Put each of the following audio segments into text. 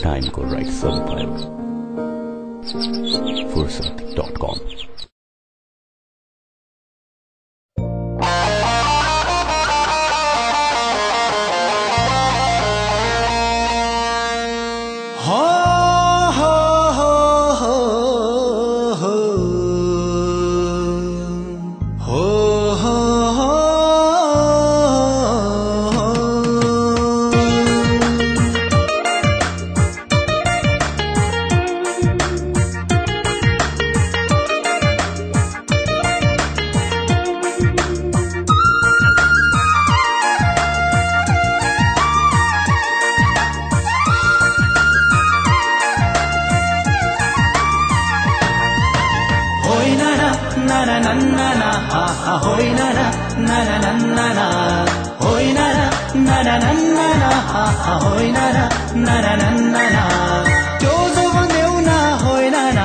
time go right subscribe forsat.com nana होइ होइन र nana nana त्यो जो भन्देउ न होइन न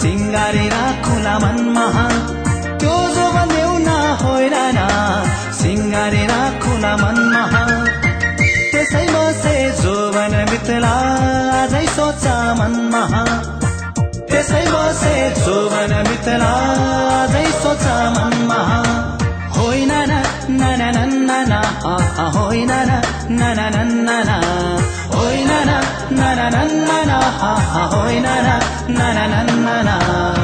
सिङ्गारी मनमा त्यो जो भन्देउ न होइन न मनमा त्यसैमा जोवन आजै सोचा मनमा ese goce, sovana mitela, zai soca mamma. Hoi na na होइन na na na na, ah hoi na na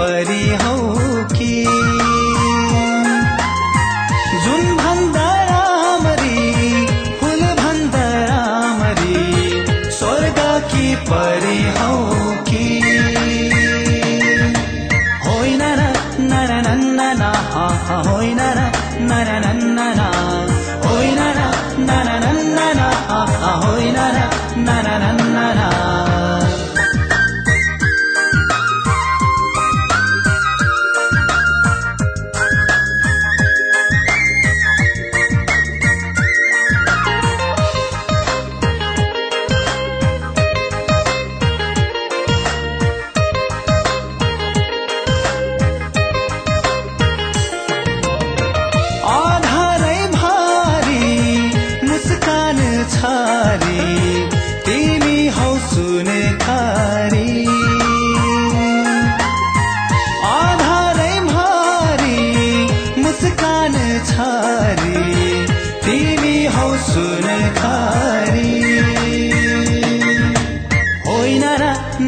परी हौ कि? जुन भन्दा रामरी फुल भन्दा रामरी स्वर्ग कि परी हौ कि? होइन र नरनन्दन होइन र नरनन्दन होइन र नरनन्दन होइन र नरनन्दन खारी आधारै भारी मुस्कान छारी तिमी हौ सुने खारी होइन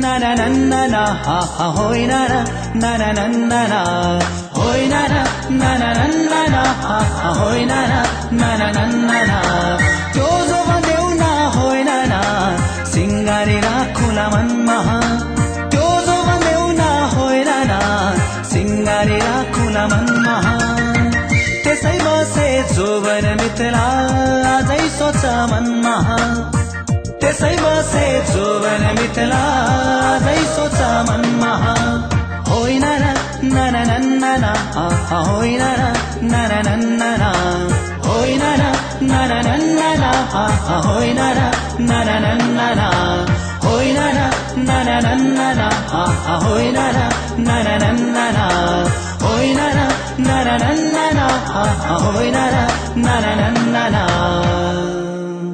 ना ना ना ना ना हा हा होइन ना ना ना ना होइन ना ना ना ना हा होइन ना ना ना ना ना जोवर मिथिला आजै सोच मनमा त्यसै बसे जोवर मिथिला आजै सोच मनमा होइन र नन नन होइन र नन नन होइन र नन नन होइन र नन नन होइन र नन नन होइन र नन नन hoy na na na na na na.